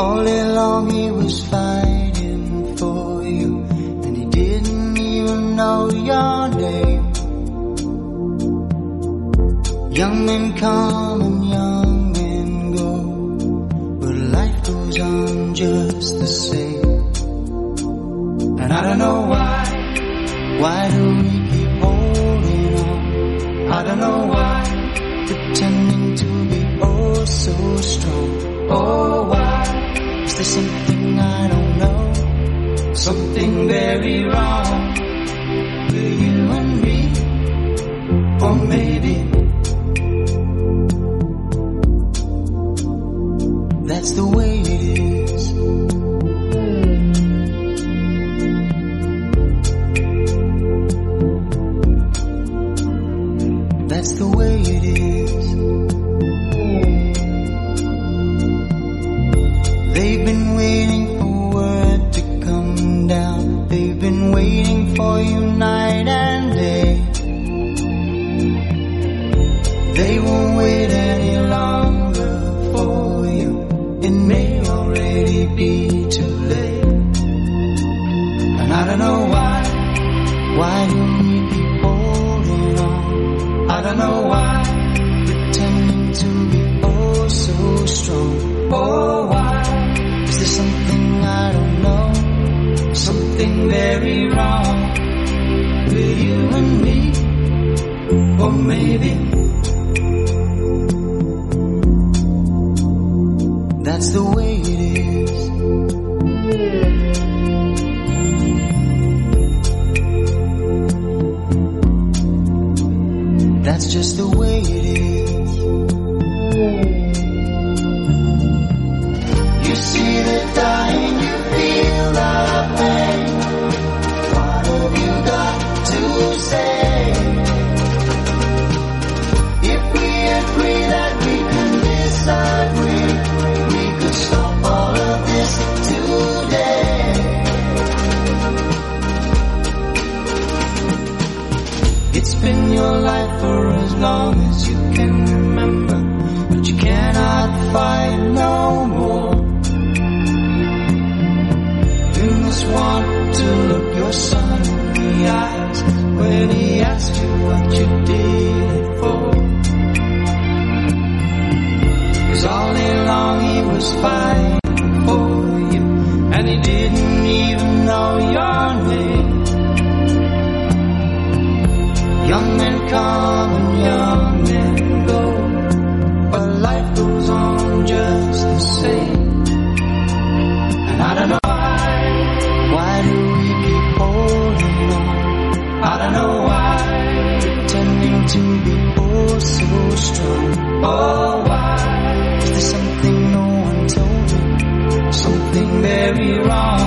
All day long he was fighting for you, and he didn't even know your name. Young men come and young men go, but life goes on just the same. And I don't know why, why do we keep holding on? I don't know why, pretending to be oh so strong. Oh something I don't know? Something very wrong with you and me, or maybe that's the way it is. That's the way it is. They've been waiting for word to come down. They've been waiting for you night and day. They won't wait any longer for you. It may already be too late. And I don't know why. Why do we keep holding on? I don't know why. Maybe that's the way it is. That's just the way it is. For as long as you can so strong. Oh why, is there something no one told me? Something very wrong.